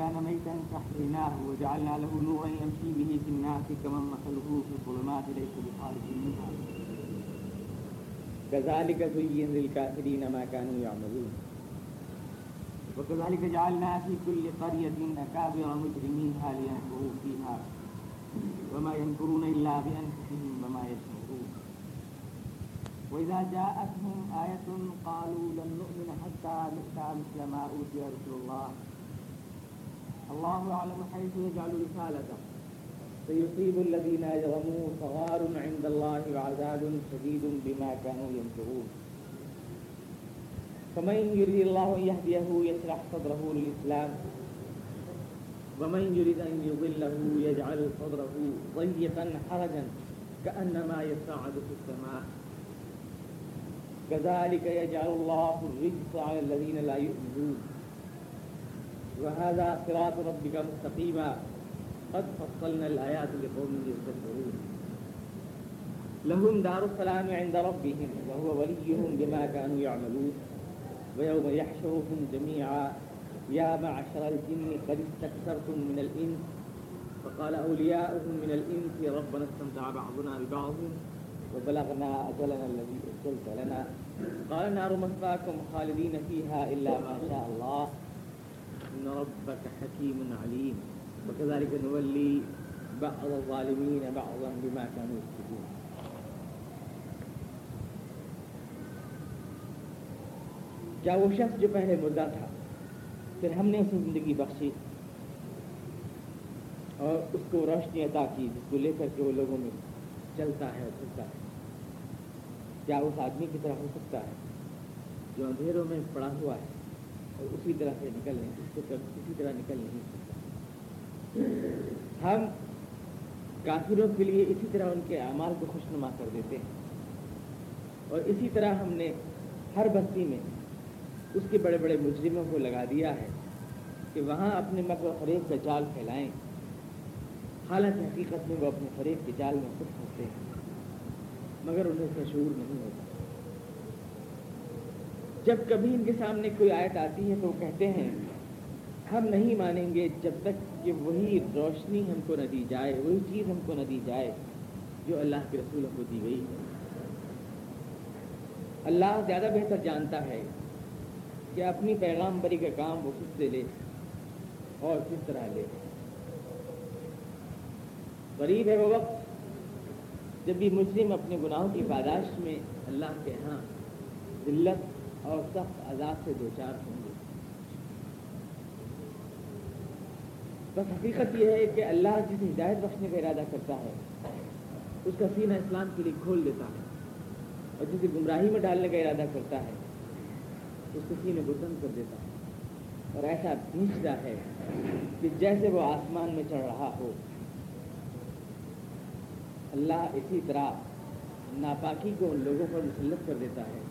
كان ميتا فأحييناه وجعلنا له نورا يمشي به في الناس كمن مثله في الظلمات ليس بخارج منها. كذلك زين للكافرين ما كانوا يعملون. وكذلك جعلنا في كل قرية أكابر مجرميها لينفروا فيها وما ينكرون إلا بأنفسهم وما يشعرون. وإذا جاءتهم آية قالوا لن نؤمن حتى نؤتى مثل ما أوتي رسول الله. الله أعلم حيث يجعل رسالته سيصيب الذين أجرموا صغار عند الله وعذاب شديد بما كانوا ينكرون فمن يريد الله أن يهديه يشرح صدره للإسلام ومن يريد أن يضله يجعل صدره ضيقا حرجا كأنما يصعد في السماء. كذلك يجعل الله الرجس على الذين لا يؤمنون وهذا صراط ربك مستقيما. قد فصلنا الآيات لقوم يستكبرون لهم دار السلام عند ربهم وهو وليهم بما كانوا يعملون. ويوم يحشرهم جميعا. يا معشر الجن قد استكثرتم من الإنس. فقال أولياؤهم من الإنس. ربنا استمتع بعضنا ببعض وبلغنا أجلنا الذي أجلت لنا. قال النار مثواكم خالدين فيها إلا ما شاء الله. إن ربك حكيم عليم وكذلك نولي بعض الظالمين بعضا بما كانوا يكسبون کیا وہ شخص جو پہلے مردہ تھا، پھر ہم نے اسے زندگی بخشی اور اس کو روشنی عطا کی، جس کو لے کر کے وہ لوگوں میں چلتا ہے، پھرتا ہے۔ کیا اس آدمی کی طرح ہو سکتا ہے جو اندھیروں میں پڑا ہوا ہے؟ اور اسی طرح سے نکل نہیں اس کو اسی طرح نکل نہیں سکتا ہم کافروں کے لیے اسی طرح ان کے اعمال کو خوشنما کر دیتے ہیں۔ اور اسی طرح ہم نے ہر بستی میں اس کے بڑے بڑے مجرموں کو لگا دیا ہے کہ وہاں اپنے مکر و فریب کا جال پھیلائیں۔ حالانکہ حقیقت میں وہ اپنے فریب کے جال میں خود پھنستے ہیں، مگر انہیں اس شعور نہیں ہوتا۔ جب کبھی ان کے سامنے کوئی آیت آتی ہے تو وہ کہتے ہیں، ہم نہیں مانیں گے جب تک کہ وہی روشنی ہم کو نہ دی جائے، وہی چیز ہم کو نہ دی جائے جو اللہ کے رسول کو دی گئی ہے۔ اللہ زیادہ بہتر جانتا ہے کہ اپنی پیغام بری کا کام وہ خود سے لے اور کس طرح لے۔ غریب ہے وہ وقت جب بھی مسلم اپنے گناہوں کی پاداش میں اللہ کے ہاں ذلت اور سخت عذاب سے دو چار ہوں گے۔ بس حقیقت یہ ہے کہ اللہ جسے ہدایت بخشنے کا ارادہ کرتا ہے، اس کا سینہ اسلام کے لیے کھول دیتا ہے اور جسے گمراہی میں ڈالنے کا ارادہ کرتا ہے، اس کے سینے کو بند کر دیتا ہے۔ اور ایسا بھیجتا ہے کہ جیسے وہ آسمان میں چڑھ رہا ہو، اللہ اسی طرح ناپاکی کو ان لوگوں پر مسلط کر دیتا ہے۔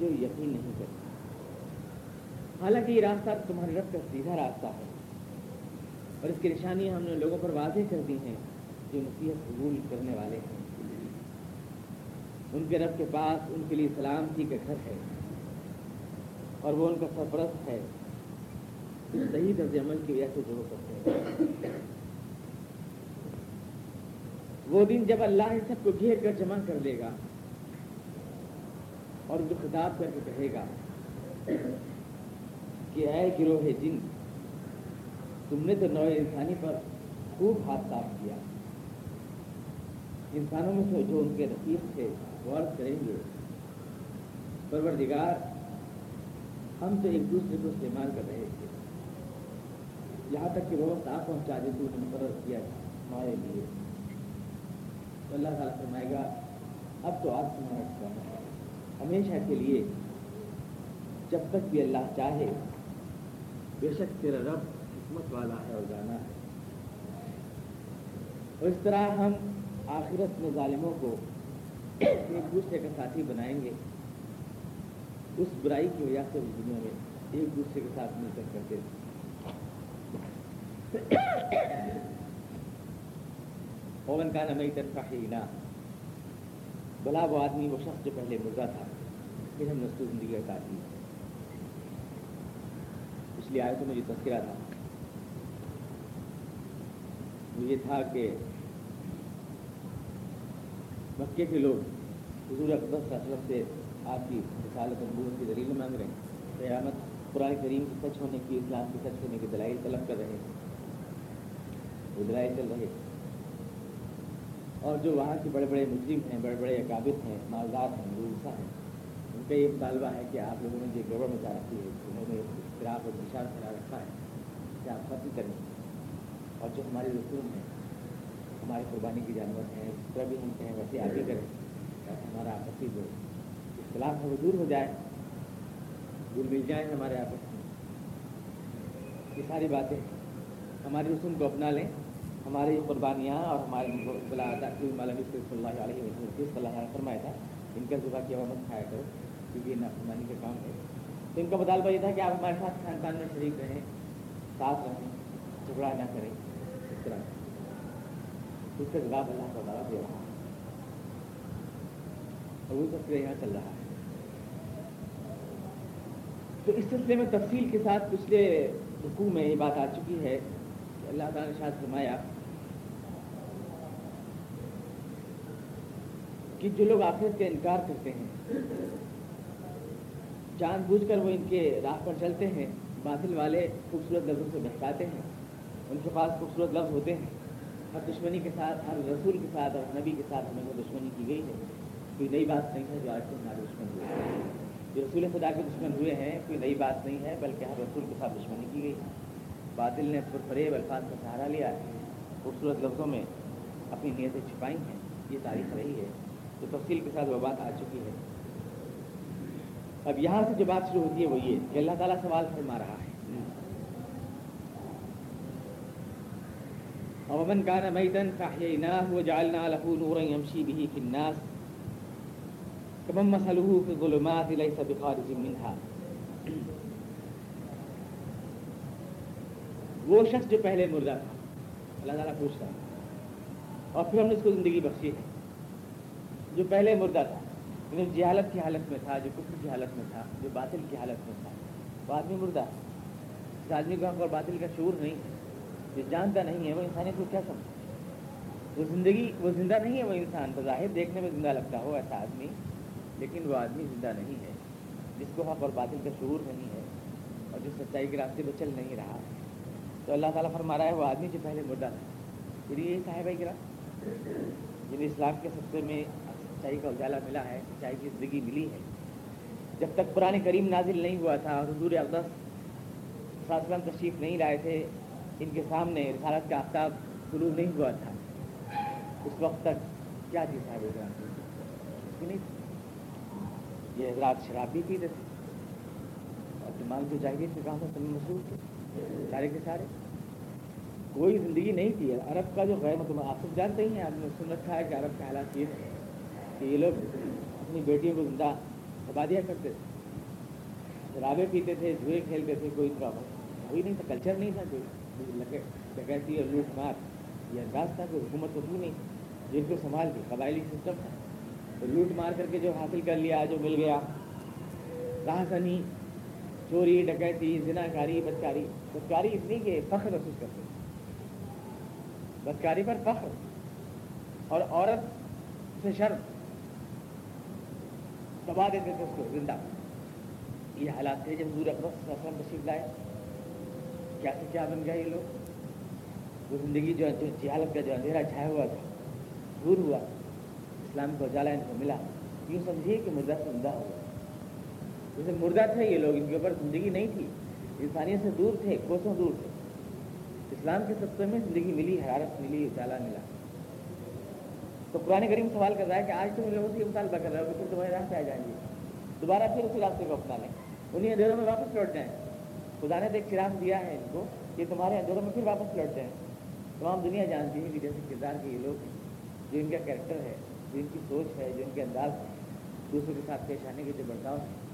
جو یقین نہیں کرتے۔ حالانکہ یہ راستہ تمہارے رب کا سیدھا راستہ ہے۔ اور اس کی نشانیاں ہم نے لوگوں پر واضح کر دی ہیں جو نصیحت قبول کرنے والے ہیں۔ ان کے رب کے پاس ان کے لیے سلامتی کا گھر ہے۔ اور وہ ان کا سرپرست ہے۔ اس صحیح طرز عمل کی وجہ سے جو ہو سکتے ہیں۔ وہ دن جب اللہ ان سب کو گھیر کر جمع کر دے گا اور جو خطاب کر کے کہے گا کہ اے گروہ جن، تم نے تو نو انسانی پر خوب ہاتھ صاف کیا۔ انسانوں میں سے جو ان کے رفیق تھے غور کریں گے، پروردگار، ہم تو ایک دوسرے کو استعمال کر رہے تھے۔ یہاں تک کہ وہ وقت آپ پہنچا دے تو مقرر کیا ہمارے لیے۔ تو اللہ تعالیٰ فرمائے گا، اب تو آپ تمہارا ٹھکانا ہے۔ ہمیشہ کے لیے جب تک بھی اللہ چاہے، بے شک تیرا رب حکمت والا ہے اور جانا ہے۔ اور اس طرح ہم آخرت میں ظالموں کو ایک دوسرے کا ساتھی بنائیں گے۔ اس برائی کی وجہ سے اس دنیا میں ایک دوسرے کے ساتھ مل کر کرتے تھے۔ اوون کا نمئی طرفہ ہی نہ بلا وہ آدمی، وہ شخص جو پہلے مردہ تھا، پھر ہم نے اس کو زندگی ہٹا دی اس لیے آئے تو مجھے تذکرہ تھا۔ وہ یہ تھا کہ مکے کے لوگ حضور اقدس وسلم سے آپ کی رسالت نبوت کی دلیل مانگ رہے ہیں۔ قیامت قرآن کریم کی سچ ہونے کی اسلام کی سچ ہونے کے دلائل طلب کر رہے ہیں۔ وہ دلائل چل رہے اور جو وہاں کے بڑے بڑے مجرم ہیں، بڑے بڑے اکابر ہیں، مالدار ہیں روسا ہیں، ان کا یہ مطالبہ ہے کہ آپ لوگوں نے جو گڑبڑ مچا رکھی ہے، انہوں نے اختراف اور نشان کرا رکھا ہے کہ آپ ختم کریں۔ اور جو ہمارے رسوم ہیں ہمارے قربانی کے جانور ہیں جس طرح بھی ہم کہیں ویسے آگے کریں تاکہ ہمارا آپسی جو اختلاف ہے وہ دور ہو جائے گل مل جائیں ہمارے آپس میں۔ یہ ساری باتیں ہمارے رسوم کو اپنا لیں۔ ہماری قربانیاں اور ہمارے بلا مولوی صلی اللہ علیہ وسلم صلی اللہ علیہ فرمایا تھا، ان کا ذبح کیا مت کھایا کرو، کیونکہ یہ نافرمانی کا کام ہے۔ تو ان کا مطالبہ یہ تھا کہ آپ ہمارے ساتھ خان پان میں شریک رہیں، ساتھ رہیں، جھگڑا نہ کریں۔ اس طرح۔ اس کا جواب اللہ کا تعالیٰ دے رہا اور وہ سب یہاں چل رہا ہے۔ تو اس سلسلے میں تفصیل کے ساتھ پچھلے حکوم میں یہ بات آ چکی ہے کہ اللہ تعالیٰ نے شاید فرمایا کہ جو لوگ آخرت کا انکار کرتے ہیں، جان بوجھ کر وہ ان کے راہ پر چلتے ہیں، باطل والے خوبصورت لفظوں سے بہکاتے ہیں، ان کے پاس خوبصورت لفظ ہوتے ہیں۔ ہر دشمنی کے ساتھ، ہر رسول کے ساتھ اور نبی کے ساتھ ہمیں وہ دشمنی کی گئی ہے۔ کوئی نئی بات نہیں ہے جو آج سے ہمارے دشمن ہوئے جو رسول خدا کے دشمن ہوئے ہیں، کوئی نئی بات نہیں ہے، بلکہ ہر رسول کے ساتھ دشمنی کی گئی باطل نے پر فریب الفاظ کا سہارا لیا ہے۔ خوبصورت لفظوں میں اپنی نیتیں چھپائی ہیں۔ یہ تاریخ رہی ہے۔ تو تفصیل کے ساتھ وہ بات آ چکی ہے۔ اب یہاں سے جو بات شروع ہوتی ہے وہ یہ کہ اللہ تعالیٰ سوال فرما رہا ہے۔ ومن كان ميتا فاحييناه وجعلنا له نورا يمشي به في الناس كمن مثله في الظلمات ليس بخارج منها۔ وہ شخص جو پہلے مردہ تھا، اللہ تعالیٰ پوچھتا ہے اور پھر ہم نے اس کو زندگی بخشی ہے۔ جو پہلے مردہ تھا، جو جہالت کی حالت میں تھا، جو کفر کی حالت میں تھا، جو باطل کی حالت میں تھا، وہ آدمی مردہ اس آدمی کو ہم اور باطل کا شعور نہیں ہے۔ جو جانتا نہیں ہے، وہ انسانیت کو کیا سمجھے وہ زندگی، وہ زندہ نہیں ہے، وہ انسان۔ بظاہر دیکھنے میں زندہ لگتا ہو ایسا آدمی، لیکن وہ آدمی زندہ نہیں ہے۔ جس کو حق اور باطل کا شعور نہیں ہے اور جو سچائی کے راستے پہ چل نہیں رہا۔ ہے تو اللہ تعالیٰ فرما رہا ہے، وہ آدمی جو پہلے مردہ تھا۔ پھر یہ صاحب کرام، جنہیں اسلام کے سطح میں سچائی کا اجالا ملا ہے سچائی کی زندگی ملی ہے۔ جب تک پرانے کریم نازل نہیں ہوا تھا اور حضور اقدس وسلم تشریف نہیں لائے تھے، ان کے سامنے رسالت کا آفتاب شروع نہیں ہوا تھا۔ اس وقت تک کیا تھی صاحب نہیں؟ یہ حضرات شراب بھی پیتے تھے۔ اور دماغ جو چاہیے تھے کہاں سے مصروف تھے، سارے کے سارے۔ کوئی زندگی نہیں تھی۔ عرب کا جو غیر مطلب آپ سب جانتے ہی ہیں، آپ نے سن رکھا ہے کہ عرب کا حالات یہ ہے کہ یہ لوگ اپنی بیٹیوں کو زندہ دبا دیا کرتے تھے۔ شرابیں پیتے تھے جوئے کھیلتے تھے، کوئی پرابلم کوئی نہیں تھا کلچر نہیں تھا کوئی ڈکیتی اور لوٹ مار۔ یہ انداز تھا کہ حکومت تو تھی نہیں جن کو سنبھال کے قبائلی سسٹم تھا۔ تو لوٹ مار کر کے جو حاصل کر لیا، جو مل گیا۔ راہ سنی چوری، ڈکیتی زنا کاری بدکاری۔ بدکاری اس لیے کہ فخر محسوس کرتے بدکاری پر فخر۔ اور عورت سے شرم۔ دبا دیتے تھے اس کو، زندہ۔ یہ حالات تھے جب حضور اکبر وسلم تشریف لائے۔ کیا سے کیا بن گئے یہ لوگ؟ وہ زندگی جو جہالت جی کا جو اندھیرا چھایا ہوا تھا، دور ہوا۔ اسلام کو اجالا ان کو ملا۔ یوں سمجھیے کہ مردہ سے زندہ ہوا۔ جیسے مردہ تھے یہ لوگ، ان کے اوپر زندگی نہیں تھی۔ انسانیت سے دور تھے، کوسوں دور تھے۔ اسلام کے سطح میں زندگی ملی، حرارت ملی، اجالا ملا۔ تو قرآن کریم سوال کر رہا ہے کہ آج تم لوگوں سے مطالبہ کر رہے ہو کہ پھر تمہارے راستے آ جائیں گے۔ دوبارہ پھر اسی راستے کو اپنا لیں انہیں اندھیروں میں واپس لوٹ جائیں۔ خدا نے تو ایک چراغ دیا ہے ان کو کہ تمہارے اندھیروں میں پھر واپس لوٹ جائیں۔ تمام دنیا جانتی ہے کہ جیسے کردار کے یہ لوگ جو ان کا کریکٹر ہے، جو ان کی سوچ ہے، جو ان کے انداز ہے دوسروں کے ساتھ پیش آنے کے جو برتاؤ ہیں۔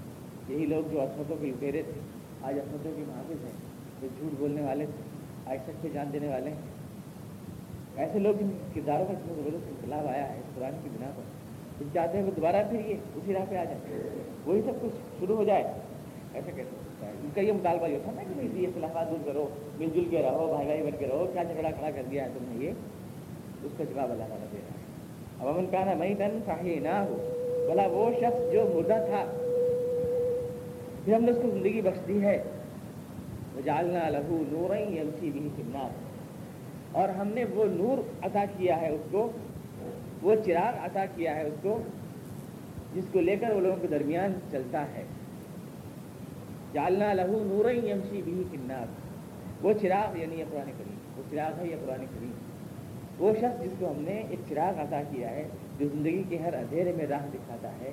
یہی لوگ جو عصمتوں کے لٹیرے تھے، آج عصمتوں کے محافظ ہیں، جو جھوٹ بولنے والے تھے آج سچے جان دینے والے ہیں۔ ایسے لوگ جن کرداروں کا اتنا زبردست انقلاب آیا ہے، قرآن کی بنا پر ہم چاہتے ہیں وہ دوبارہ پھر یہ اسی راہ پہ آ جائے وہی سب کچھ شروع ہو جائے۔ ایسا کہتے ہیں سکتا ہے؟ ان کا یہ مطالبہ یہ تھا نا کہ یہ اختلافات دور کرو، مل جل کے رہو، بھائی بھائی بن کے رہو، کیا جھگڑا کھڑا کر دیا ہے تم نے یہ؟ اس کا جواب اللہ تعالیٰ دے رہا ہے۔ اب امن کہنا میں تن صحیح نہ ہو بلا وہ شخص جو مردہ تھا۔ پھر ہم نے اس کو زندگی بخش دی ہے۔ جالنا لہو نور یمسی بھی اور ہم نے وہ نور عطا کیا ہے اس کو، وہ چراغ عطا کیا ہے اس کو، جس کو لے کر وہ لوگوں کے درمیان چلتا ہے۔ جالنا لہو نور یمشی بھی کنار وہ چراغ یعنی یہ قرآن کریم، وہ چراغ ہے یہ قرآن کریم۔ وہ شخص جس کو ہم نے ایک چراغ عطا کیا ہے، جو زندگی کے ہر اندھیرے میں راہ دکھاتا ہے،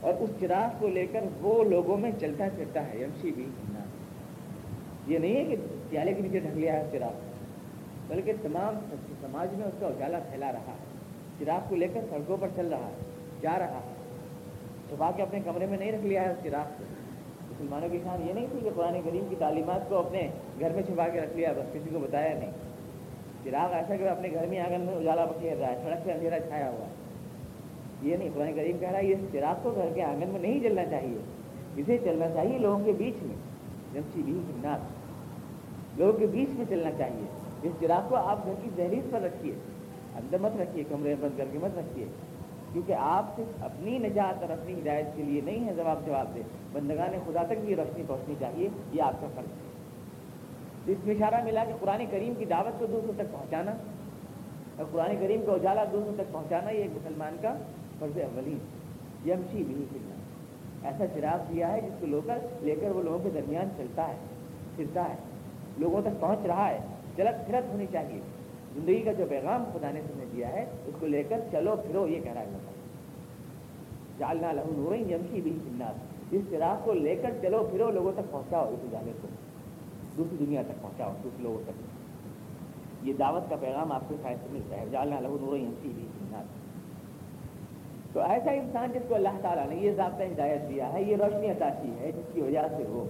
اور اس چراغ کو لے کر وہ لوگوں میں چلتا پھرتا ہے، یمشی بھی کنار یہ نہیں ہے کہ پیالے کے نیچے ڈھک لیا ہے چراغ۔ بلکہ تمام سماج میں اس کا اجالا پھیلا رہا ہے۔ چراغ کو لے کر سڑکوں پر چل رہا ہے، جا رہا ہے۔ چھپا کے اپنے کمرے میں نہیں رکھ لیا ہے اس چراغ کو۔ مسلمانوں کی شان یہ نہیں تھی کہ قرآن کریم کی تعلیمات کو اپنے گھر میں چھپا کے رکھ لیا، بس کسی کو بتایا نہیں۔ چراغ ایسا کہ اپنے گھر میں آنگن میں اجالا بکیر رہا ہے، سڑک سے اندھیرا چھایا ہوا ہے۔ یہ نہیں، قرآن کریم کہہ رہا ہے یہ چراغ کو گھر کے آنگن میں نہیں جلنا چاہیے۔ اسے چلنا چاہیے لوگوں کے بیچ میں جمسی بھی نات لوگوں کے بیچ میں چلنا چاہیے۔ اس چراغ کو آپ گھر کی دہلیز پر رکھیے۔ اندر مت رکھیے، کمرے بند کر کے مت رکھیے۔ کیونکہ آپ صرف اپنی نجات اور اپنی ہدایت کے لیے نہیں ہے جواب جواب دے بندگان خدا تک بھی روشنی پہنچنی چاہیے، یہ آپ کا فرض ہے۔ اس میں اشارہ ملا کہ قرآن کریم کی دعوت کو دوسروں تک پہنچانا اور قرآن کریم کا اجالا دوسروں تک پہنچانا، یہ ایک مسلمان کا فرض اولین یمشی بھی پھرنا ایسا چراغ دیا ہے جس کو لو کر لے کر وہ لوگوں کے درمیان چلتا ہے، پھرتا ہے، لوگوں تک پہنچ رہا ہے۔ چلت پھرت ہونی چاہیے۔ زندگی کا جو پیغام خدا نے تمہیں دیا ہے، اس کو لے کر چلو پھرو، یہ کہہ رہا ہے۔ جالنا لہو نور یمشی بھی جنات اس چراغ کو لے کر چلو پھرو، لوگوں تک پہنچاؤ، اس اجالے کو۔ دوسری دنیا تک پہنچاؤ، دوسرے لوگوں تک۔ یہ دعوت کا پیغام آپ کو شاید سے ملتا ہے۔ جالنا لہو نور یمشی بھی جنات تو ایسا انسان جس کو اللہ تعالیٰ نے یہ ضابطہ ہدایت دیا ہے، یہ روشنی عطا کی ہے، جس کی وجہ سے وہ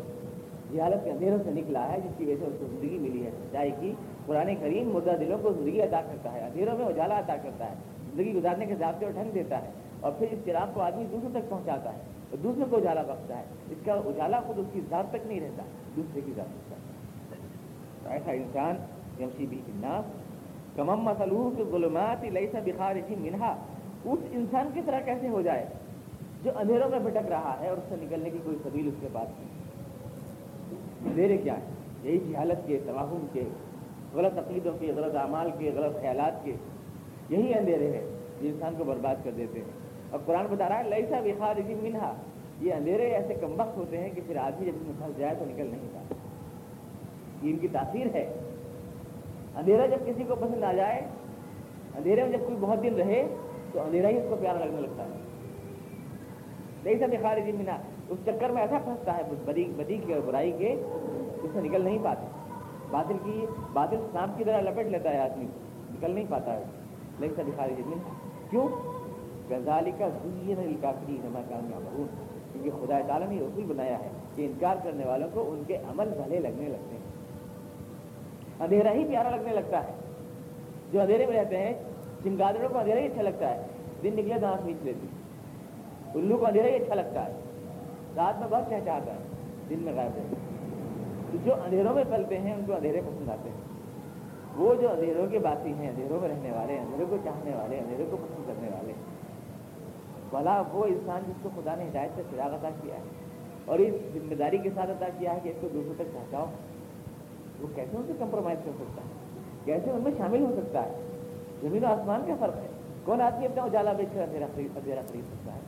جہالت کے اندھیروں سے نکلا ہے، جس کی وجہ سے اس کو زندگی ملی ہے، سچائی کی۔ قرآن کریم مردہ دلوں کو زندگی ادا کرتا ہے، اندھیروں میں اجالا ادا کرتا ہے، زندگی گزارنے کے ضابطے اور ڈھنگ دیتا ہے اور پھر اس چراغ کو آدمی دوسروں تک پہنچاتا ہے اور دوسروں کو اجالا بخشتا ہے۔ اس کا اجالا خود اس کی ذات تک نہیں رہتا، دوسرے کی ذات تک۔ تو ایسا انسان یمسی بھی الناس کمم مسلوح کے ظلمات لیسا بخار منہا۔ اس انسان کی طرح کیسے ہو جائے؟ جو اندھیروں میں بھٹک رہا ہے اور اس سے نکلنے کی کوئی سبیل اس کے پاس نہیں۔ اندھیرے کیا ہے؟ یہی جہالت کے توہم کے، غلط عقیدوں کے، غلط اعمال کے، غلط خیالات کے۔ یہی اندھیرے ہیں جو انسان کو برباد کر دیتے ہیں۔ اور قرآن بتا رہا ہے لئیسا بخار منہا یہ اندھیرے ایسے کم وقت ہوتے ہیں کہ پھر آدمی جب اس میں پھنس جائے تو نکل نہیں پاتا۔ یہ ان کی تاثیر ہے۔ اندھیرا جب کسی کو پسند آ جائے، اندھیرے میں جب کوئی بہت دن رہے، تو اندھیرا ہی اس کو پیارا لگنے لگتا ہے۔ لئیسا بخار منہا اس چکر میں ایسا پھنستا ہے بدی بدی کے اور برائی کے اس سے نکل نہیں پاتے۔ بادل کی بادل سانپ کی طرح لپٹ لیتا ہے آدمی، نکل نہیں پاتا ہے۔ لیکن سب بخاری منہا کیوں؟ غزالی کا ذریعہ کافری نما کامیاب ہوں کیونکہ خدا تعالیٰ نے اصول بنایا ہے کہ انکار کرنے والوں کو ان کے عمل بھلے لگنے لگتے ہیں۔ اندھیرا ہی پیارا لگنے لگتا ہے۔ جو اندھیرے میں رہتے ہیں چمگادڑوں کو اندھیرا ہی اچھا لگتا ہے، دن نکلے تو آنکھ نیچ لیتی الو کو اندھیرا ہی اچھا لگتا ہے۔ رات میں بہت چہچاتا ہے، دن میں غائب رہتے جو اندھیروں میں پلتے ہیں، ان کو اندھیرے پسند آتے ہیں۔ وہ جو اندھیروں کے باتی ہیں، اندھیروں میں رہنے والے، اندھیروں کو چاہنے والے، اندھیروں کو پسند کرنے والے۔ بھلا وہ انسان جس کو خدا نے ہدایت سے چراغ عطا کیا ہے اور اس ذمہ داری کے ساتھ عطا کیا ہے کہ اس کو دوسروں تک پہنچاؤ، وہ کیسے ان سے کمپرومائز کر سکتا ہے؟ کیسے ان میں شامل ہو سکتا ہے؟ زمین و آسمان کا فرق ہے۔ کون آدمی اپنا اجالا بیچ کر اندھیرا خرید اندھیرا خرید سکتا ہے؟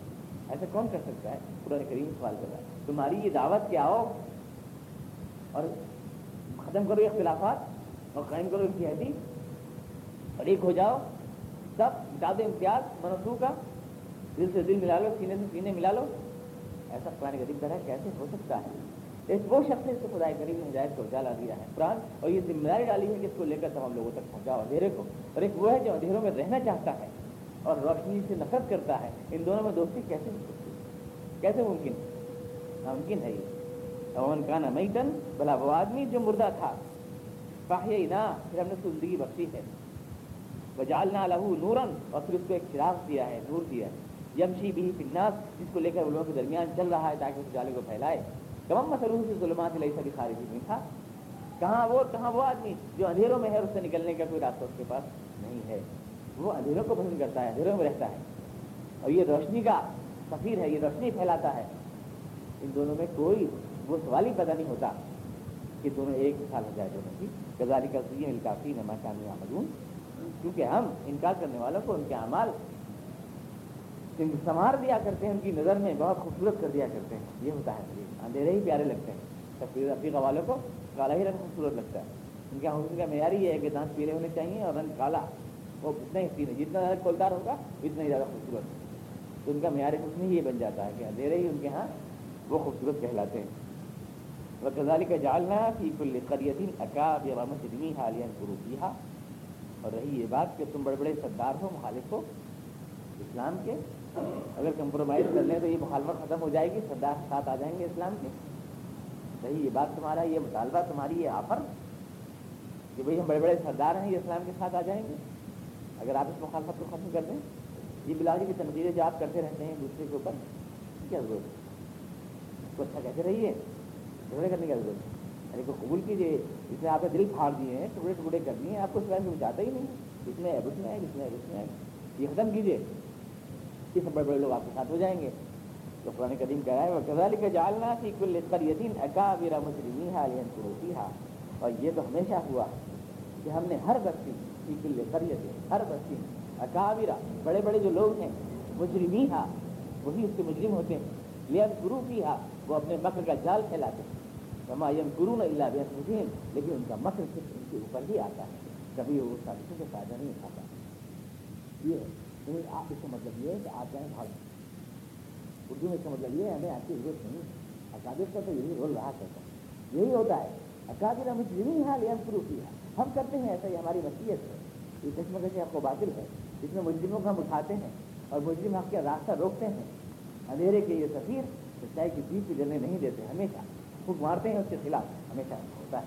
ایسا کون کر سکتا ہے؟ قرآن کریم سوال کر رہا ہے۔ تمہاری یہ دعوت کیا ہو اور ختم کرو اختلافات اور قائم کرو اتحادی اور ایک ہو جاؤ۔ سب بتا امتیاز منسوخ کا دل سے دل ملا لو، سینے سے سینے ملا لو۔ ایسا قرآن غریب طرح کیسے ہو سکتا ہے؟ ایک وہ شخص ہے اس کو خدا کریم نے ہدایت کو اجالا دیا ہے، قرآن۔ اور یہ ذمہ داری ڈالی ہے کہ اس کو لے کر تمام لوگوں تک پہنچاؤ، اندھیرے کو۔ اور ایک وہ ہے جو اندھیروں میں رہنا چاہتا ہے۔ اور روشنی سے نفرت کرتا ہے، ان دونوں میں دوستی کیسے ہو سکتی کیسے ممکن؟ ناممکن ہے یہ۔ امن کا نا میٹن بھلا وہ آدمی جو مردہ تھا۔ پاہی نہ پھر ہم نے اس کو زندگی بخشی ہے۔ بجالنا لہو نورن اور پھر اس کو ایک چراغ دیا ہے، نور دیا ہے۔ یمشی بھی فناس جس کو لے کر لوگوں کے درمیان چل رہا ہے تاکہ اس جالے کو پھیلائے۔ کم مسلوح سے ظلمات لئی سبھی خارجی میں تھا کہاں وہ کہاں وہ آدمی جو اندھیروں میں ہے اس سے نکلنے کا کوئی راستہ اس کے پاس نہیں ہے۔ وہ اندھیروں کو پسند کرتا ہے، اندھیروں میں رہتا ہے۔ اور یہ روشنی کا سفیر ہے، یہ روشنی پھیلاتا ہے۔ ان دونوں میں کوئی وہ سوال ہی پیدا نہیں ہوتا کہ دونوں ایک سال ہو جائے دونوں کی گزاری کا سی کافی نما کامیاب مضمون کیونکہ ہم انکار کرنے والوں کو ان کے اعمال سنوار دیا کرتے ہیں، ان کی نظر میں بہت خوبصورت کر دیا کرتے ہیں۔ یہ ہوتا ہے۔ اندھیرے ہی پیارے لگتے ہیں۔ تفریح افریقہ والوں کو کالا ہی رنگ خوبصورت لگتا ہے۔ ان کا ہاں- حسن کا معیار یہ ہے کہ دانت پیلے ہونے چاہیے اور رنگ کالا۔ وہ اتنا ہی سینے جتنا زیادہ کولدار ہوگا، اتنا ہی زیادہ خوبصورت. تو ان کا معیار حسن ہی یہ بن جاتا ہے کہ اندھیرے ہی ان کے ہاں وہ خوبصورت کہلاتے ہیں۔ وہ غزالی کا جالنا فی کل قریتین اکاب یا مجرمی حالیہ قروبیہ اور رہی یہ بات کہ تم بڑے بڑے سردار ہو، مخالف ہو اسلام کے۔ اگر کمپرومائز کر لیں تو یہ مخالفت ختم ہو جائے گی، سردار ساتھ آ جائیں گے اسلام کے۔ صحیح یہ بات تمہارا، یہ مطالبہ تمہاری، یہ آفر کہ بھائی ہم بڑے بڑے سردار ہیں، یہ اسلام کے ساتھ آ جائیں گے۔ اگر آپ اس مخالفت کو ختم کر دیں، یہ بلاجی کی تنقیدیں جو آپ کرتے رہتے ہیں دوسرے کے اوپر کیا ضرورت ہے۔ اس کو اچھا کہتے رہیے، جھگڑے کرنے کی ضرورت ہے۔ یعنی ارے کو قبول کیجیے جس میں آپ نے دل پھاڑ دیے ہیں، ٹکڑے ٹکڑے کر دیے ہیں، آپ کو اس بارے میں چاہتا ہی نہیں۔ اس میں ہے اس میں ہے اس میں ہے اس میں۔ ہے یہ ختم کیجیے یہ سب بڑے بڑے لوگ آپ کے ساتھ ہو جائیں گے۔ تو قرآن کریم کہہ رہا ہے وہ کا جالنا کی کل قریتین اکابر مسلمی قروتی ہا اور یہ تو ہمیشہ ہوا کہ ہم نے ہر بستی کی کل قریت ہر بستی اکابرا بڑے بڑے جو لوگ ہیں مجرمی ہا وہی اس کے مجرم ہوتے ہیں۔ لیم گرو کی ہا وہ اپنے مکر کا جال پھیلاتے ہیں۔ ہما یم گرو نہ اللہ بے حسین لیکن ان کا مکر صرف ان کے اوپر ہی آتا ہے۔ کبھی وہ سازشوں سے فائدہ نہیں اٹھاتا۔ یہ یعنی آپ اس کا مطلب یہ ہے کہ آپ جائیں بھاگ اردو میں اس کا مطلب یہ ہے، ہمیں آپ کی ضرورت نہیں۔ اکادر کا تو یہی رول رہا کرتا ہے۔ یہی ہوتا ہے۔ اکادر ہم جمی حال ہم شروع کیا ہم کرتے ہیں، ایسا یہ ہماری وصیت ہے۔ یہ قسم کسی آپ کو باطل ہے۔ جس میں مجرموں کو ہم اٹھاتے ہیں اور مجرم آپ کے راستہ روکتے ہیں۔ اندھیرے کے یہ سفیر سچائی کی جیت کی جلنے نہیں دیتے، ہمیشہ خوب مارتے ہیں اس کے خلاف۔ ہمیشہ ہوتا ہے۔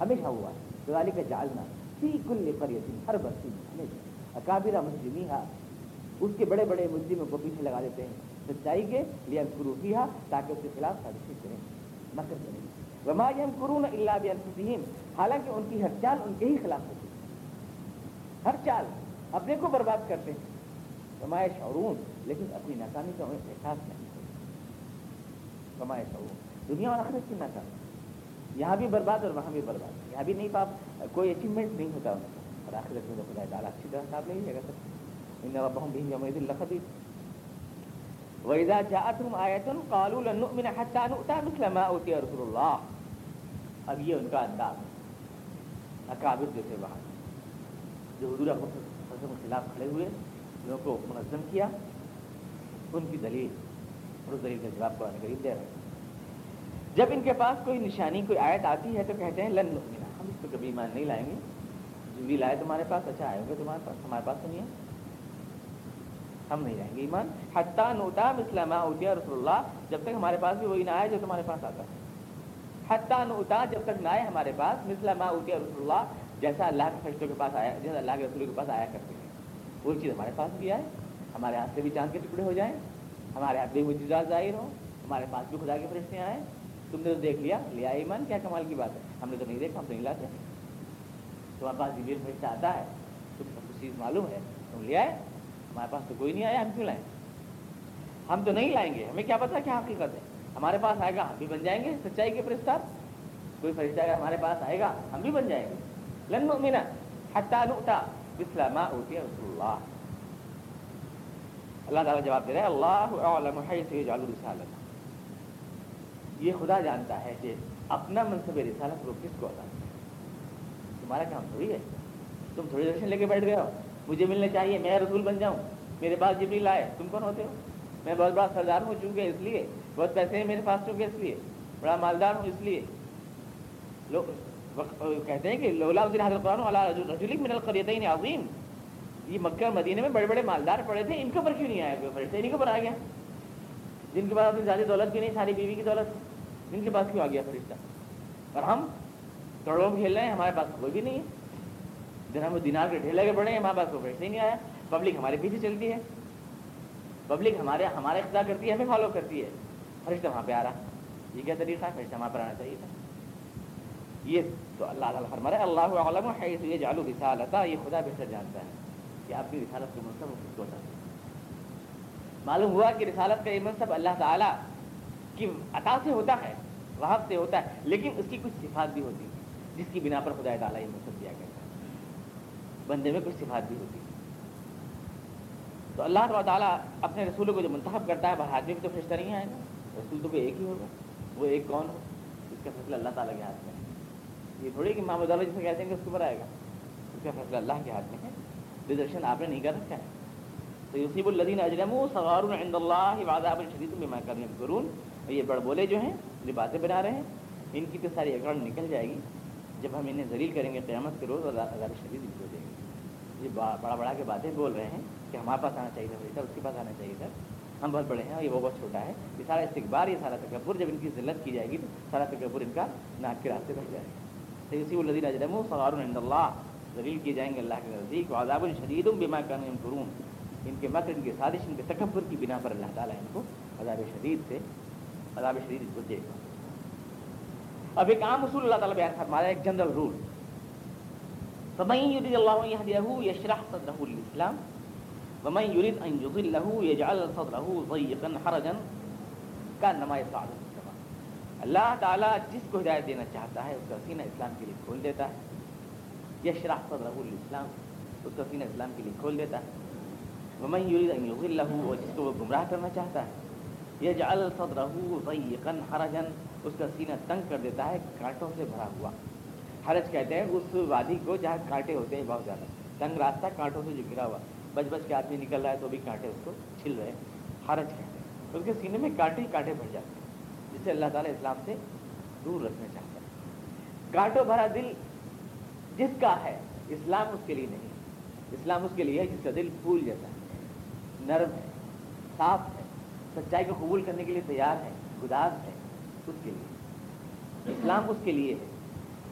ہمیشہ ہوا ہے۔ دیوالی کا جالنا فی کل پر یتیم ہر بستی میں ہمیشہ۔ اکابرہ مجرمی اس کے بڑے بڑے مجرموں کو پیچھے لگا دیتے ہیں۔ سچائی کے لیے قروفیہ تاکہ اس کے خلاف سازشیں کریں۔ مکر کریں۔ وما قرون اللہ بنفسیم حالانکہ ان کی ہر چال ان کے ہی خلاف ہوتی ہے۔ ہر چال اپنے کو برباد کرتے ہیں۔ ومائے شعرون لیکن اپنی ناکامی کا انہیں احساس نہیں ہوتا۔ ومائے شعرون دنیا اور آخرت کی ناکامی۔ یہاں بھی برباد اور وہاں بھی برباد۔ یہاں بھی نہیں پاپ، کوئی اچیومنٹ نہیں ہوتا۔ ان کا اور آخرت میں تو خدا تعالیٰ اچھی طرح صاحب نہیں لے گا سر ان ربهم بهم يومئذ لخبير وإذا جاءتهم آية قالوا لن نؤمن حتى نؤتى مثل ما أوتي رسول الله۔ اب یہ ان کا انداز ہے۔ اکابر جیسے وہاں۔ جو حضور کے خلاف کھڑے ہوئے لوگوں کو منظم کیا، ان کی دلیل اور اس دلیل کا جواب قرآن کریم دے رہے جب ان کے پاس کوئی نشانی، کوئی آیت آتی ہے تو کہتے ہیں، لن نؤمن، ہم اس کو کبھی ایمان نہیں لائیں گے۔ جبریل آئے تمہارے پاس اچھا آئے ہوں گے تمہارے پاس ہمارے پاس سنیے ہم نہیں رہیں گے ایمان۔ حتیٰ نوتا اسلام اوتیا رسول اللہ، جب تک ہمارے پاس بھی وہی نہ آئے جو تمہارے پاس آتا ہے۔ حتیٰ نوتا جب تک نہ آئے ہمارے پاس مسلم اوتیا رسول اللہ، جیسا اللہ کے فرشتوں کے پاس آیا، جیسا اللہ کے رسول کے پاس آیا کرتے ہیں۔ وہ چیز ہمارے پاس بھی آئے، ہمارے ہاتھ سے بھی چاند کے ٹکڑے ہو جائیں، ہمارے ہاتھ بھی وہ ظاہر ہو ہمارے پاس بھی خدا کے فرشتے آئے۔ تم نے تو دیکھ لیا لیا ایمان، کیا کمال کی بات ہے؟ ہم نے تو نہیں دیکھا، ہم تو نہیں لاتے۔ تمہارے پاس جبیر فرشتہ آتا ہے تم سب کچھ چیز معلوم ہے، تم لے آئے، ہمارے پاس تو کوئی نہیں آیا، ہم کیوں لائیں؟ ہم تو نہیں لائیں گے، ہمیں کیا پتا کیا حقیقت ہے؟ ہمارے پاس آئے گا، ہم بھی بن جائیں گے، سچائی کے فرشتہ کوئی فرشتہ اگر ہمارے پاس آئے گا، ہم بھی بن جائیں گے۔ لن نؤمن حتى نؤتى مثل ما رسول اللہ۔ اللہ تعالیٰ جواب دے رہا ہے، اللہ اعلم رسالت. یہ خدا جانتا ہے کہ اپنا منصب رسالت وہ کس کو ادا تمہارا کام تھوڑی ہے۔ تم تھوڑی درشن لے کے بیٹھ گئے ہو۔ مجھے ملنا چاہیے، میں رسول بن جاؤں۔ میرے پاس جبریل لائے تم کون ہوتے ہو؟ میں بہت بڑا سردار ہوں چونکہ اس لیے بہت پیسے ہیں میرے پاس چونکہ اس لیے، بڑا مالدار ہوں اس لیے۔ لوگ کہتے ہیں کہ لولا حضرت قرآن رجول من القریتین عظیم یہ مکہ اور مدینے میں بڑے بڑے مالدار پڑے تھے، ان کے اوپر کیوں نہیں آیا کوئی فرشتہ انہیں کے اوپر آ گیا۔ جن کے پاس اپنی زیادہ دولت بھی نہیں، ساری بیوی کی دولت۔ ان کے پاس کیوں آ گیا فرشتہ؟ اور ہم کروڑوں میں کھیل رہے ہیں، ہمارے پاس کوئی بھی نہیں ہے۔ جن ہم دینار کے ڈھیلے کے بڑے ہیں، ہمارے پاس کوئی فرشتہ ہی نہیں آیا۔ پبلک ہمارے پیچھے چلتی ہے۔ پبلک ہمارے ہمارے اقتدا کرتی ہے، ہمیں فالو کرتی ہے۔ فرشتہ وہاں پہ آ رہا یہ کیا طریقہ ہے؟ فرشتہ وہاں پر آنا چاہیے تھا۔ یہ تو اللہ تعالیٰ فرما رہا ہے، اللہ علم حیث یہ جالو رسالتا، یہ خدا بہتر جانتا ہے کہ آپ کی رسالت کے منصب وہ کس کو ہوتا معلوم ہوا کہ رسالت کا یہ منصب اللہ تعالیٰ کی عطا سے ہوتا ہے، وہاں سے ہوتا ہے، لیکن اس کی کچھ صفات بھی ہوتی ہے جس کی بنا پر خدا تعالیٰ یہ منصب دیا گیا بندے میں کچھ صفات بھی ہوتی ہے تو اللہ تعالیٰ اپنے رسولوں کو جو منتخب کرتا ہے آدمی بھی تو فرشتہ نہیں آئے گا۔ رسول تو کوئی ایک ہی ہوگا وہ ایک کون ہو؟ اس کا فیصلہ اللہ تعالیٰ کے ہاتھ میں ہے۔ یہ تھوڑی کہ محمد اللہ جسے کہتے ہیں کہ اس کے اوپر آئے گا۔ اس کا فیصلہ اللہ کے ہاتھ میں ہے۔ ریزرویشن آپ نے نہیں کر رکھا ہے۔ تو یوسیب الدین اجرم سوار عند اللہ واداب الشدید میں میں کرنے قرون یہ بڑ بولے جو ہیں جو باتیں بنا رہے ہیں۔ ان کی تو ساری اکاؤنٹ نکل جائے گی۔ جب ہم انہیں ذلیل کریں گے قیامت کے روز، اور عذاب شدید ہو جائے گی۔ یہ بڑا بڑا کے باتیں بول رہے ہیں کہ ہمارے پاس آنا چاہیے تھا اس کے پاس آنا چاہیے تھا۔ ہم بہت بڑے ہیں اور یہ وہ بہت چھوٹا ہے۔ یہ سارا استقبار یہ سارا تکبر جب ان کی ذلت کی جائے گی تو سارا تکبر ان کا ناک کے راستے بڑھ جائے گا۔ اسی الدین اجرم سوار عند اللہ۔ ذلیل کیے جائیں گے اللہ کے نزدیک۔ عذاب الشدید بما كانوا ينكرون ان کے مکر، ان کے سازش، ان کے تکبر کی بنا پر اللہ تعالیٰ ان کو عذاب شدید سے، عذاب شدید کو دے گا۔ اب ایک عام اصول اللہ تعالیٰ بیان فرما رہا ہے، ایک جنرل رول۔ فمن يريد الله يهديه يشرح صدره للاسلام ومن يريد ان يضله يجعل صدره ضيقا حرجا كانما يصعد السماء اللہ تعالیٰ جس کو ہدایت دینا چاہتا ہے، اس کا سینہ اسلام کے لیے کھول دیتا ہے۔ یشرح صدره للاسلام اس کا سینہ اسلام کے لیے کھول دیتا ہے۔ ومن يريد ان يضله اور جس کو وہ گمراہ کرنا چاہتا ہے۔ يجعل صدره ضيقا حرجا، اس کا سینہ تنگ کر دیتا ہے کانٹوں سے بھرا ہوا۔ حرج کہتے ہیں، اس وادی کو جہاں کانٹے ہوتے ہیں، بہت زیادہ تنگ راستہ کانٹوں سے جو گرا ہوا۔ بچ بچ کے آدمی نکل رہا ہے تو بھی کانٹے اس کو چھل رہے ہیں، حرج کہتے ہیں۔ اس کے سینے میں کانٹے ہی کانٹے بھر جاتے ہیں جس سے اللہ تعالیٰ اسلام سے دور رکھنا چاہتا ہے۔ کانٹوں بھرا دل جس کا ہے، اسلام اس کے لیے نہیں۔ اسلام اس کے لیے ہے جس کا دل پھول جیسا ہے۔ نرم ہے، صاف ہے، سچائی کو قبول کرنے کے لیے تیار ہے، گداز ہے، اس کے لیے۔ اسلام اس کے لیے ہے۔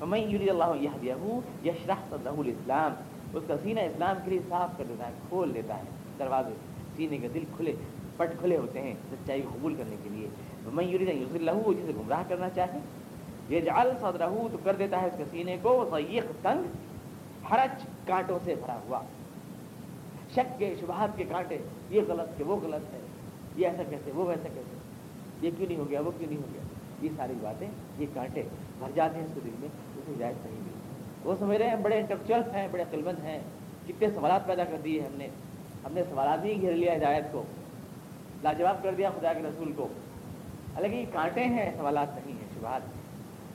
میں یوری اللہ یہ دیا ہوں یشرح صدہ الاسلام اس کا سینہ اسلام کے لیے صاف کر دیتا ہے، کھول دیتا ہے، دروازے، سینے کے دل کھلے، پٹ کھلے ہوتے ہیں سچائی کو قبول کرنے کے لیے۔ میں یوری یوز اللہ جسے گمراہ کرنا چاہے یہ جال صدرہ تو کر دیتا ہے اس کے سینے کو۔ ضیق تنگ، حرج کانٹوں سے بھرا ہوا۔ شک کے، شبہات کے کانٹے، یہ غلط کہ وہ غلط ہے، یہ ایسا کیسے وہ ویسا کیسے یہ کیوں نہیں ہو گیا، وہ کیوں نہیں ہو گیا؟ یہ ساری باتیں، یہ کانٹے بھر جاتے ہیں اس کے دل میں، اسے ہدایت صحیح نہیں وہ سمجھ رہے ہیں، بڑے انٹلیکچوئل ہیں، بڑے قلمند ہیں، کتنے سوالات پیدا کر دیے ہم نے۔ ہم نے سوالات ہی گھیر لیا ہدایت کو، لاجواب کر دیا خدا کے رسول کو۔ حالانکہ یہ کانٹے ہیں، سوالات نہیں ہیں، شبہات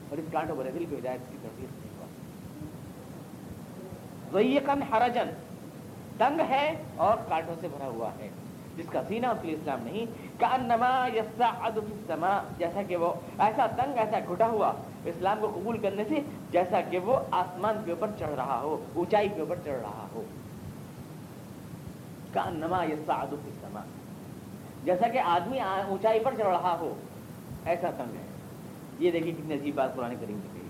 اور اس کانٹوں بڑے دل کو ہدایت کی ترتیب نہیں ہوا۔ ضیقن حرجن تنگ ہے اور کانٹوں سے بھرا ہوا ہے۔ جس کا سینہ اس لیے اسلام نہیں کانما یسعد فی السماء، جیسا کہ وہ ایسا تنگ، ایسا گھٹا ہوا۔ اسلام کو قبول کرنے سے جیسا کہ وہ آسمان کے اوپر چڑھ رہا ہو، اونچائی کے اوپر چڑھ رہا ہو۔ کانما یسعد فی السماء۔ جیسا کہ آدمی اونچائی پر چڑھ رہا ہو، ایسا تنگ ہے۔ یہ دیکھیے کتنی عجیب بات قرآن کریم کی گئی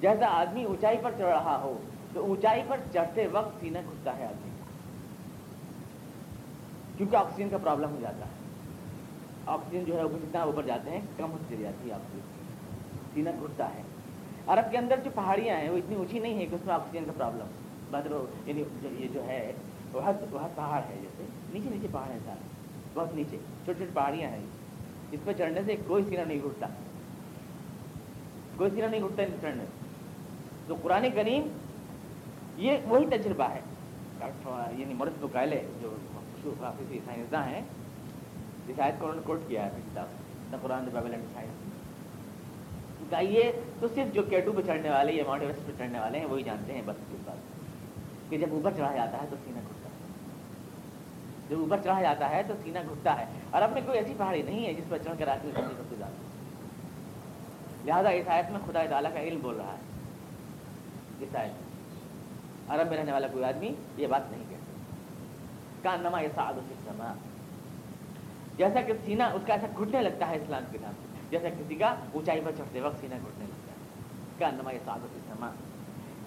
جیسا آدمی اونچائی پر چڑھ رہا ہو، تو اونچائی پر چڑھتے وقت سینہ گھٹتا ہے آدمی۔ کیونکہ آکسیجن کا پرابلم ہو جاتا ہے۔ آکسیجن جو ہے وہ جتنا اوپر جاتے ہیں، کم ہوتی چلی جاتی ہے۔ آکسیجن سینہ گھٹتا ہے۔ عرب کے اندر جو پہاڑیاں ہیں، وہ اتنی اونچی نہیں ہے کہ اس میں آکسیجن کا پرابلم۔ بدر یعنی یہ جو ہے بہت بہت پہاڑ ہے جیسے۔ نیچے نیچے پہاڑ ہیں سارے۔ بہت نیچے چھوٹی چھوٹی پہاڑیاں ہیں۔ اس پہ چڑھنے سے کوئی سینہ نہیں گھٹتا کوئی سینہ نہیں گھٹتا ان چڑھنے تو قرآن کریم یہ وہی تجربہ ہے۔ یعنی مرد مقائلے جو سائنسداں ہیں جس آیت کو انہوں نے کوٹ کیا ہے کتاب the Quran Bible and science. یہ تو صرف جو کیٹو پہ چڑھنے والے یا ماؤنٹ ایوریسٹ پہ چڑھنے والے ہیں، وہی جانتے ہیں بس اس بات کہ جب اوپر چڑھا جاتا ہے تو سینہ گھٹتا ہے۔ جب اوپر چڑھا جاتا ہے تو سینہ گھٹتا ہے۔ اور اب میں کوئی ایسی پہاڑی نہیں ہے جس پر چڑھ کر آدمی سب سے زیادہ لہٰذا اس آیت میں خدا تعالیٰ کا علم بول رہا ہے۔ اس آیت میں۔ عرب میں رہنے والا کوئی آدمی یہ بات نہیں کہتا۔ کا نما ایسا سما جیسا کہ سینہ اس کا ایسا گھٹنے لگتا ہے اسلام کے نام سے۔ جیسا کسی کا اونچائی پر چڑھتے وقت سینہ گھٹنے لگتا ہے کا نما ایسا سما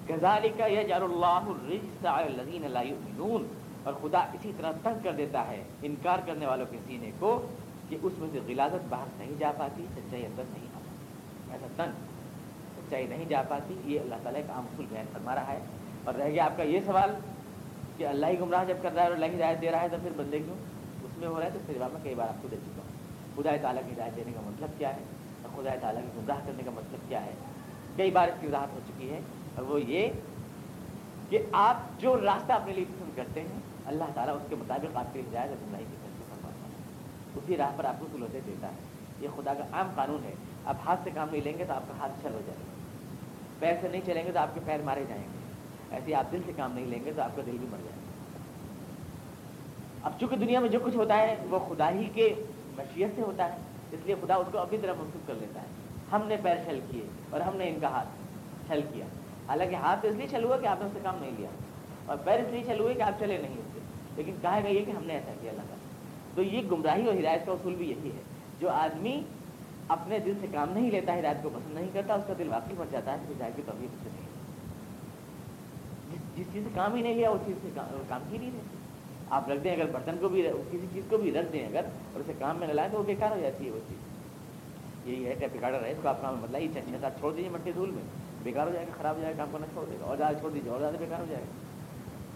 كذلك يجعل الله الرجس على الذين لا اور خدا اسی طرح تنگ کر دیتا ہے انکار کرنے والوں کے سینے کو کہ اس میں سے غلازت باہر نہیں جا پاتی سچائی اندر نہیں آ پاتی ایسا تنگ سچائی نہیں جا پاتی یہ اللہ تعالیٰ کا عام اصول بیان فرما رہا ہے اور رہ گیا آپ کا یہ سوال کہ اللہ ہی گمراہ جب کر رہا ہے اور اللہ ہی ہدایت دے رہا ہے تو پھر بندے کیوں اس میں ہو رہا ہے تو پھر جواب میں کئی بار آپ کو دے چکا خدا تعالیٰ کی ہدایت دینے کا مطلب کیا ہے اور خدا تعالیٰ کی گمراہ کرنے کا مطلب کیا ہے؟ کئی بار اس کی وضاحت ہو چکی ہے اور وہ یہ کہ آپ جو راستہ اپنے لیے پسند کرتے ہیں، اللہ تعالیٰ اس کے مطابق آپ کی ہدایت اور گمراہی کی طرف فرماتا ہے۔ اسی راہ پر آپ کو سلوتے دیتا ہے۔ یہ خدا کا عام قانون ہے۔ آپ ہاتھ سے کام نہیں لیں گے تو آپ کا ہاتھ چل ہو جائے گا۔ پیر سے نہیں چلیں گے تو آپ کے پیر مارے جائیں گے۔ ایسے آپ دل سے کام نہیں لیں گے تو آپ کا دل بھی مر جائے گا۔ اب چونکہ دنیا میں جو کچھ ہوتا ہے، وہ خدا ہی کے مشیت سے ہوتا ہے، اس لیے خدا اس کو اپنی طرح منسوخ کر لیتا ہے۔ ہم نے پیر چھل کیے اور ہم نے ان کا ہاتھ چھل کیا۔ حالانکہ ہاتھ اس لیے چھل ہوا کہ آپ نے اس سے کام نہیں لیا۔ اور پیر اس لیے چھل ہوئے کہ آپ چلے نہیں اس سے۔ لیکن کہا گیا یہ کہ ہم نے ایسا کیا اللہ کا۔ تو یہ گمراہی اور ہدایت کا اصول بھی یہی ہے۔ جو آدمی اپنے دل سے کام نہیں لیتا، ہدایت کو پسند نہیں کرتا، اس کا دل واقعی بڑھ جاتا ہے کہ ہدایت کی توفیق سے نہیں۔ جس جس چیز سے کام ہی نہیں لیا اس چیز سے کام ہی نہیں رہتی آپ رکھ دیں، اگر برتن کو بھی کسی چیز کو بھی رکھ دیں اگر، اور اسے کام میں لگائیں تو وہ بیکار ہو جاتی ہے وہ چیز۔ یہی ہے ٹیپ ریکارڈر ہے اس کو آپ کام مطلب یہ چھ سات چھوڑ دیجیے مٹی دھول میں۔ بیکار ہو جائے گا، خراب ہو جائے گا، کام کرنا چھوڑ دے گا۔ اور زیادہ چھوڑ دیجیے اور زیادہ بیکار ہو جائے گا۔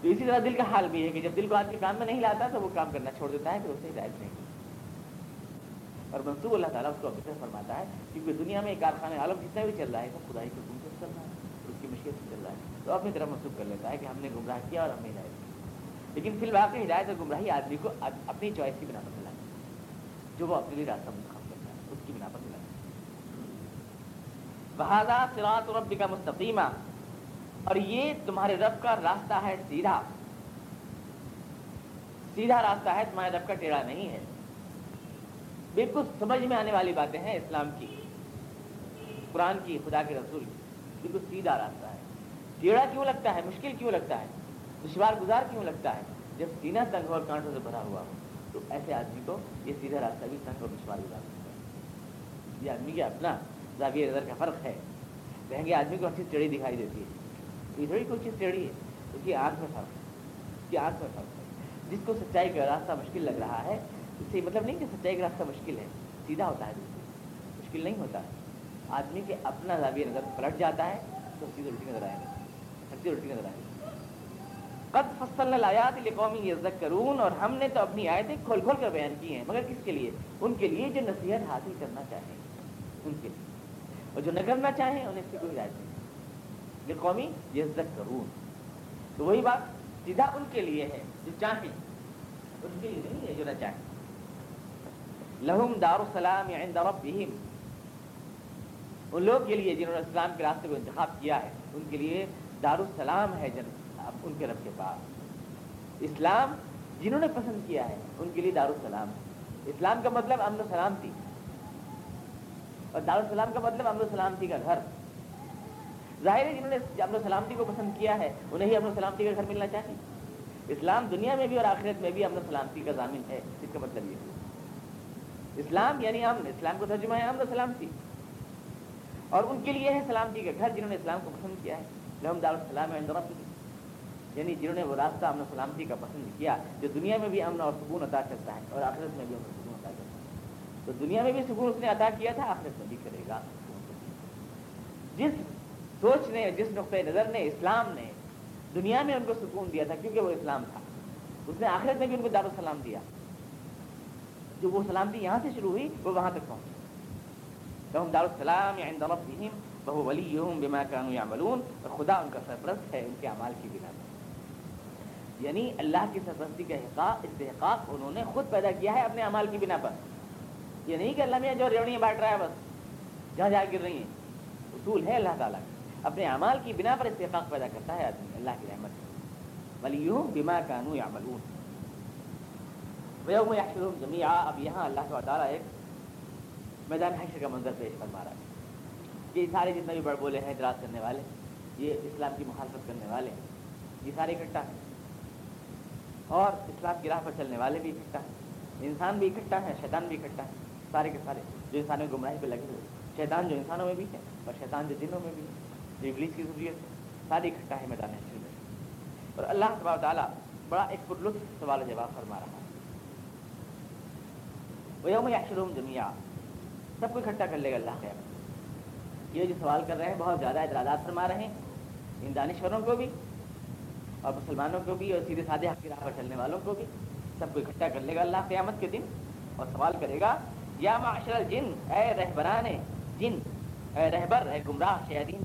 تو اسی طرح دل کا حال بھی ہے کہ جب دل کو آدمی کام میں نہیں لاتا تو وہ کام کرنا چھوڑ دیتا ہے کہ اسے ہدایت نہیں۔ اور منصوب اللہ تعالیٰ اس کو ابھی فرماتا ہے کیونکہ دنیا میں کارخانے عالم جتنا بھی چل رہا ہے وہ خدائی کے حکم سے چل رہا ہے اس کی مشکل سے چل رہا ہے۔ تو اپنی طرف منسوخ کر لیتا ہے کہ ہم نے گمراہ کیا اور ہم نے ہدایت کی۔ لیکن فی الواقع ہدایت اور گمراہی آدمی کو اپنی چوائس کی بنا پر ملا جو وہ اپنے لیے راستہ منتخب کرتا ہے، اس کی بنا پر ملا بہذا سراط رب کا مستقیمہ، اور یہ تمہارے رب کا راستہ ہے سیدھا۔ سیدھا راستہ ہے، تمہارے رب کا ٹیڑھا نہیں ہے۔ بالکل سمجھ میں آنے والی باتیں ہیں اسلام کی، قرآن کی، خدا کے رسول کی۔ بالکل سیدھا راستہ ہے۔ ٹیڑھا کیوں لگتا ہے؟ مشکل کیوں لگتا ہے؟ دشوار گزار کیوں لگتا ہے؟ جب سینہ تنگ اور کانٹوں سے بھرا ہوا ہو، تو ایسے آدمی کو یہ سیدھا راستہ بھی تنگ اور دشوار گزار سکتا ہے۔ یہ آدمی کا اپنا زاویہ نظر کا فرق ہے۔ کہیں گے آدمی کو ہر چیز ٹیڑھی دکھائی دیتی ہے۔ ادھر ہی کوئی چیز ٹیڑھی ہے، اس کی آنکھ میں فرق ہے۔ اس کی آنکھ میں فرق ہے۔ جس کو سچائی کا راستہ مشکل لگ رہا ہے، اس سے مطلب نہیں کہ سچائی کا راستہ مشکل ہے، سیدھا ہوتا ہے مشکل نہیں ہوتا۔ ہے آدمی کے اپنا زاویہ نظر پلٹ جاتا ہے، تو سیدھی الٹی نظر آئے گا۔ سچی الٹی نظر آئے گی قد فصل آیات قومی عزت کرون اور ہم نے تو اپنی آیتیں کھول کھول کر بیان کی ہیں، مگر کس کے لیے؟ ان کے لیے جو نصیحت حاصل کرنا چاہیں، ان کے لیے۔ اور جو نہ کرنا چاہیں، انہیں اس کی کوئی ہدایت نہیں۔ یہ قومی عزت کرون تو وہی بات سیدھا ان کے لیے ہے، جو چاہیں۔ ان کے لیے نہیں ہے جو نہ چاہیں۔ لہم دار السلام عند ربهم۔ ان لوگ کے لیے جنہوں نے اسلام کے راستے کو انتخاب کیا ہے، ان کے لیے دار السلام ہے جن ان کے رب کے پاس۔ اسلام جنہوں نے پسند کیا ہے، ان کے لیے دار السلام ہے اسلام کا مطلب امن و سلامتی اور دار السلام کا مطلب امن و سلامتی کا گھر۔ ظاہر ہے جنہوں نے امن و سلامتی کو پسند کیا ہے، انہیں ہی امن و سلامتی کا گھر ملنا چاہیے۔ اسلام دنیا میں بھی اور آخرت میں بھی امن و سلامتی کا ضامن ہے، اس کا مطلب یہ ہے۔ اسلام یعنی امن، اسلام کو ترجمہ ہے امن و سلامتی اور ان کے لیے ہے سلامتی کا گھر، جنہوں نے اسلام کو پسند کیا ہے۔ لحم دار السلام یعنی جنہوں نے وہ راستہ امن و سلامتی کا پسند کیا، جو دنیا میں بھی امن اور سکون عطا کرتا ہے اور آخرت میں بھی امن سکون عطا کرتا ہے۔ تو دنیا میں بھی سکون اس نے عطا کیا تھا، آخرت میں بھی کرے گا۔ جس سوچ نے، جس نقطۂ نظر نے، اسلام نے دنیا میں ان کو سکون دیا تھا، کیونکہ وہ اسلام تھا۔ اس نے آخرت میں بھی ان کو دار السلام دیا۔ جو وہ سلامتی یہاں سے شروع ہوئی، وہ وہاں تک پہنچی۔ لهم دار السلام عند ربهم وهو وليهم بما كانوا يعملون اور خدا ان کا سرپرست ہے، ان کے اعمال کی بنا پر۔ یعنی اللہ کی سرپرستی کا حقاق استحقاق انہوں نے خود پیدا کیا ہے اپنے اعمال کی بنا پر۔ یہ نہیں کہ اللہ میں جو ریوڑیاں بانٹ رہا ہے بس۔ جہاں جہاں گر رہی ہیں۔ اصول ہے اللہ تعالیٰ کا اپنے اعمال کی بنا پر استحقاق پیدا کرتا ہے آدمی۔ اللہ کی رحمت ولیہم بما كانوا يعملون۔ ويوم يحشرهم جميعا۔ اب یہاں اللہ تعالیٰ ایک میدان حشر کا منظر پیش فرما رہا ہے۔ یہ سارے جتنے بھی بڑ بولے ہیں، اعتراض کرنے والے، یہ اسلام کی مخالفت کرنے والے ہیں۔ یہ سارے اکٹھا ہیں۔ اور اسلام کی راہ پر چلنے والے بھی اکٹھا ہیں۔ انسان بھی اکٹھا ہے، شیطان بھی اکٹھا ہے، سارے کے سارے۔ جو انسانوں کی گمراہی پہ لگے ہوئے شیطان جو انسانوں میں بھی ہے اور شیطان جو جنوں میں بھی ہے۔ جو انگلش کی ضروریت ہے۔ سارے اکٹھا ہے میدان حشر میں۔ اور اللہ تبار تعالیٰ بڑا ایک پرلطف سوال جواب فرما رہا ہے۔ وہ یوم یحشرہم جميعا۔ سب کو اکٹھا کر لے گا اللہ خیر۔ یہ جو سوال کر رہے ہیں، بہت زیادہ اعتراضات فرما رہے ہیں۔ ان دانشوروں کو بھی اور مسلمانوں کو بھی اور سیدھے سادھے حق کی راہ پر چلنے والوں کو بھی سب کو اکٹھا کر لے گا اللہ قیامت کے دن اور سوال کرے گا، یا معاشر الجن، اے رہبران جن، اے رہبر، اے گمراہ شہدین